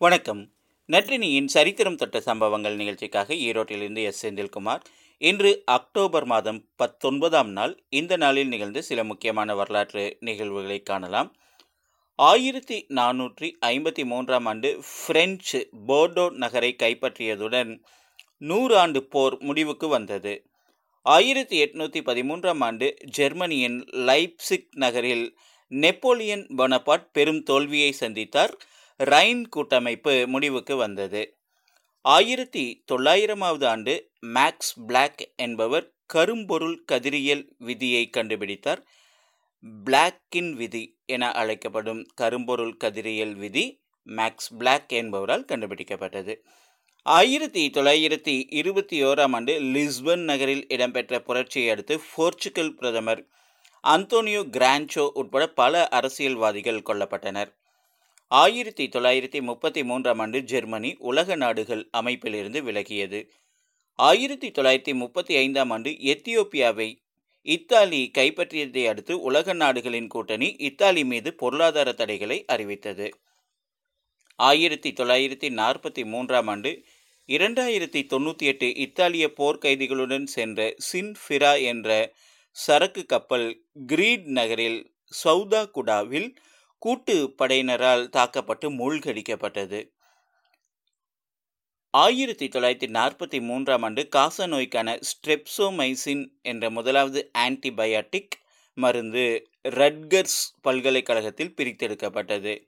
வணக்கம். நற்றினியின் சரித்திரம் தொட்ட சம்பவங்கள் நிகழ்ச்சிக்காக ஈரோட்டிலிருந்து எஸ். செந்தில்குமார். இன்று அக்டோபர் மாதம் பத்தொன்பதாம் நாள். இந்த நாளில் நிகழ்ந்த சில முக்கியமான வரலாற்று நிகழ்வுகளை காணலாம். ஆயிரத்தி நானூற்றி ஐம்பத்தி மூன்றாம் ஆண்டு பிரெஞ்சு போர்டோ நகரை கைப்பற்றியதுடன் நூறு ஆண்டு போர் முடிவுக்கு வந்தது. ஆயிரத்தி எட்நூற்றி பதிமூன்றாம் ஆண்டு ஜெர்மனியின் லைப்சிக் நகரில் நெப்போலியன் பொனபாட் பெரும் தோல்வியை சந்தித்தார். ரைன் கூட்டமைப்பு முடிவுக்கு வந்தது. ஆயிரத்தி தொள்ளாயிரமாவது ஆண்டு மேக்ஸ் பிளாக் என்பவர் கரும்பொருள் கதிரியல் விதியை கண்டுபிடித்தார். பிளாக்கின் விதி என அழைக்கப்படும் கரும்பொருள் கதிரியல் விதி மேக்ஸ் பிளாக் என்பவரால் கண்டுபிடிக்கப்பட்டது. ஆயிரத்தி தொள்ளாயிரத்தி இருபத்தி ஓராம் ஆண்டு லிஸ்பன் நகரில் இடம்பெற்ற புரட்சியை அடுத்து போர்ச்சுகல் பிரதமர் அந்தோனியோ கிரான்சோ உட்பட பல அரசியல்வாதிகள் கொல்லப்பட்டனர். ஆயிரத்தி தொள்ளாயிரத்தி முப்பத்தி மூன்றாம் ஆண்டு ஜெர்மனி உலக நாடுகள் அமைப்பிலிருந்து விலகியது. ஆயிரத்தி தொள்ளாயிரத்தி முப்பத்தி ஐந்தாம் ஆண்டு எத்தியோப்பியாவை இத்தாலி கைப்பற்றியதை அடுத்து உலக நாடுகளின் கூட்டணி இத்தாலி மீது பொருளாதார தடைகளை அறிவித்தது. ஆயிரத்தி தொள்ளாயிரத்தி நாற்பத்தி மூன்றாம் ஆண்டு இரண்டாயிரத்தி தொண்ணூற்றி எட்டு இத்தாலிய போர்க்கைதிகளுடன் சென்ற சின்ஃபிரா என்ற சரக்கு கப்பல் கிரீட் நகரில் சவுதா குடாவில் கூட்டு படையினரால் தாக்கப்பட்டு மூழ்கடிக்கப்பட்டது. ஆயிரத்தி தொள்ளாயிரத்தி நாற்பத்தி மூன்றாம் ஆண்டு காச நோய்க்கான ஸ்ட்ரெப்சோமைசின் என்ற முதலாவது ஆன்டிபயாட்டிக் மருந்து ரட்கர்ஸ் பல்கலைக்கழகத்தில் பிரித்தெடுக்கப்பட்டது.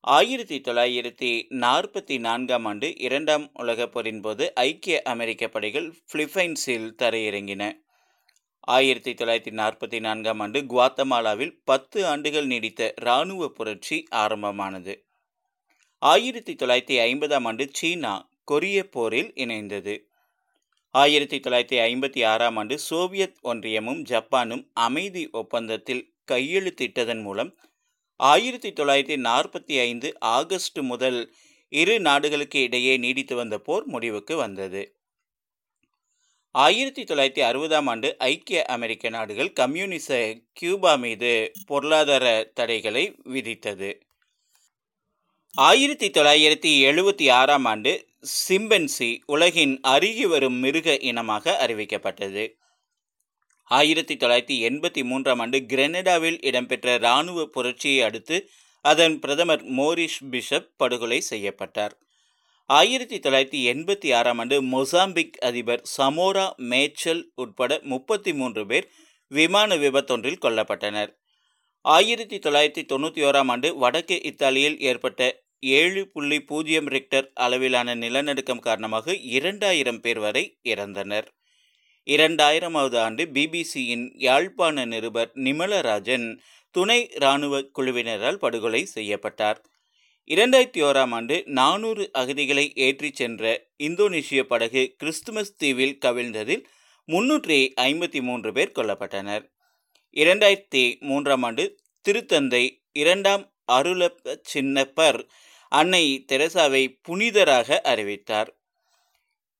ஆயிரத்தி தொள்ளாயிரத்தி நாற்பத்தி நான்காம் ஆண்டு இரண்டாம் உலகப் போரின் போது ஐக்கிய அமெரிக்க படைகள் பிலிப்பைன்ஸில் தரையிறங்கின. ஆயிரத்தி தொள்ளாயிரத்தி நாற்பத்தி நான்காம் ஆண்டு குவாத்தமாலாவில் பத்து ஆண்டுகள் நீடித்த இராணுவ புரட்சி ஆரம்பமானது. ஆயிரத்தி தொள்ளாயிரத்தி ஐம்பதாம் ஆண்டு சீனா கொரிய போரில் இணைந்தது. ஆயிரத்தி தொள்ளாயிரத்தி ஐம்பத்தி ஆறாம் ஆண்டு சோவியத் ஒன்றியமும் ஜப்பானும் அமைதி ஒப்பந்தத்தில் கையெழுத்திட்டதன் மூலம் ஆயிரத்தி தொள்ளாயிரத்தி நாற்பத்தி ஐந்து ஆகஸ்ட் முதல் இரு நாடுகளுக்கு இடையே நீடித்து வந்த போர் முடிவுக்கு வந்தது. ஆயிரத்தி தொள்ளாயிரத்தி அறுபதாம் ஆண்டு ஐக்கிய அமெரிக்க நாடுகள் கம்யூனிச கியூபா மீது பொருளாதார தடைகளை விதித்தது. ஆயிரத்தி தொள்ளாயிரத்தி எழுபத்தி ஆறாம் ஆண்டு சிம்பன்சி உலகின் அருகி வரும் மிருக இனமாக அறிவிக்கப்பட்டது. ஆயிரத்தி தொள்ளாயிரத்தி எண்பத்தி மூன்றாம் ஆண்டு கிரெனடாவில் இடம்பெற்ற இராணுவ புரட்சியை அடுத்து அதன் பிரதமர் மோரிஷ் பிஷப் படுகொலை செய்யப்பட்டார். ஆயிரத்தி தொள்ளாயிரத்தி எண்பத்தி ஆறாம் ஆண்டு மொசாம்பிக் அதிபர் சமோரா மேச்சல் உட்பட முப்பத்தி மூன்று பேர் விமான விபத்தொன்றில் கொல்லப்பட்டனர். ஆயிரத்தி தொள்ளாயிரத்தி தொண்ணூற்றி ஓராம் ஆண்டு வடக்கு இத்தாலியில் ஏற்பட்ட ஏழு புள்ளி பூஜ்ஜியம் ரிக்டர் அளவிலான நிலநடுக்கம் காரணமாக இரண்டாயிரம் பேர் வரை இறந்தனர். இரண்டாயிரமாவது ஆண்டு பிபிசியின் யாழ்ப்பாண நிருபர் நிமலராஜன் துணை இராணுவ குழுவினரால் படுகொலை செய்யப்பட்டார். இரண்டாயிரத்தி ஓராம் ஆண்டு நானூறு அகதிகளை ஏற்றிச் சென்ற இந்தோனேஷிய படகு கிறிஸ்துமஸ் தீவில் கவிழ்ந்ததில் முன்னூற்றி ஐம்பத்தி மூன்று பேர் கொல்லப்பட்டனர். இரண்டாயிரத்தி மூன்றாம் ஆண்டு திருத்தந்தை இரண்டாம் அருளப்ப சின்னப்பர் அன்னை தெரசாவை புனிதராக அறிவித்தார்.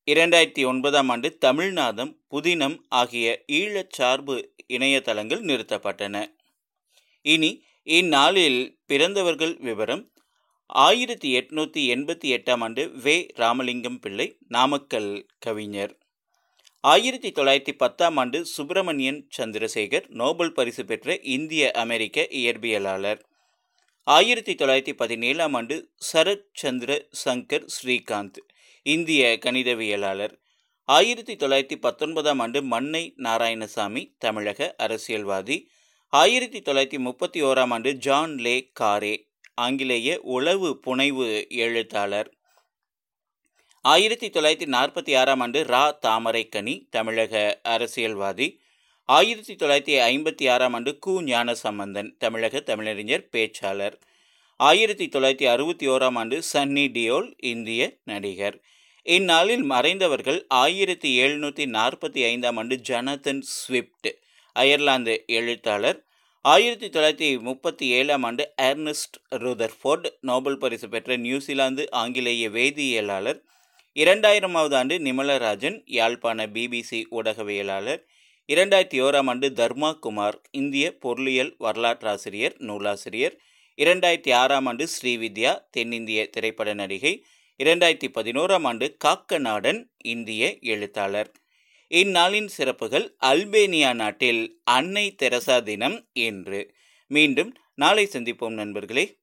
இரண்டாயிரத்தி ஒன்பதாம் ஆண்டு தமிழ்நாதம் புதினம் ஆகிய ஈழச் சார்பு இணையதளங்கள் நிறுத்தப்பட்டன. இனி இந்நாளில் பிறந்தவர்கள் விவரம் ஆயிரத்தி எட்நூற்றி எண்பத்தி எட்டாம் ஆண்டு வே. ராமலிங்கம் பிள்ளை நாமக்கல் கவிஞர். ஆயிரத்தி தொள்ளாயிரத்தி பத்தாம் ஆண்டு சுப்பிரமணியன் சந்திரசேகர் நோபல் பரிசு பெற்ற இந்திய அமெரிக்க இயற்பியலாளர். ஆயிரத்தி தொள்ளாயிரத்தி பதினேழாம் ஆண்டு சரத் சந்திர சங்கர் ஸ்ரீகாந்த் இந்திய கணிதவியலாளர். ஆயிரத்தி தொள்ளாயிரத்தி பத்தொன்பதாம் ஆண்டு மன்னை நாராயணசாமி தமிழக அரசியல்வாதி. ஆயிரத்தி தொள்ளாயிரத்தி முப்பத்தி ஓராம் ஆண்டு ஜான் லே காரே ஆங்கிலேய உளவு புனைவு எழுத்தாளர். ஆயிரத்தி தொள்ளாயிரத்தி நாற்பத்தி ஆறாம் ஆண்டு ரா தாமரைக்கனி தமிழக அரசியல்வாதி. ஆயிரத்தி தொள்ளாயிரத்தி ஐம்பத்தி ஆறாம் ஆண்டு கு ஞானசம்பந்தன் தமிழக தமிழறிஞர் பேச்சாளர். ஆயிரத்தி தொள்ளாயிரத்தி அறுபத்தி ஓராம் ஆண்டு சன்னி டியோல் இந்திய நடிகர். இந்நாளில் மறைந்தவர்கள் ஆயிரத்தி எழுநூற்றி நாற்பத்தி ஐந்தாம் ஆண்டு ஜனதன் ஸ்விப்ட் அயர்லாந்து எழுத்தாளர். ஆயிரத்தி தொள்ளாயிரத்தி முப்பத்தி ஏழாம் ஆண்டு ஏர்னஸ்ட் ரூதர்ஃபோர்ட் நோபல் பரிசு பெற்ற நியூசிலாந்து ஆங்கிலேய வேதியியலாளர். இரண்டாயிரமாவது ஆண்டு நிமலராஜன் யாழ்ப்பாண பிபிசி ஊடகவியலாளர். இரண்டாயிரத்தி ஓராம் ஆண்டு தர்மா குமார் இந்திய பொருளியல் வரலாற்றாசிரியர் நூலாசிரியர். இரண்டாயிரத்தி ஆறாம் ஆண்டு ஸ்ரீவித்யா தென்னிந்திய திரைப்பட நடிகை. இரண்டாயிரத்தி பதினோராம் ஆண்டு காக்கநாடன் இந்திய எழுத்தாளர். இந்நாளின் சிறப்புகள் அல்பேனியா நாட்டில் அன்னை தெரசா தினம் என்று. மீண்டும் நாளை சந்திப்போம் நண்பர்களே.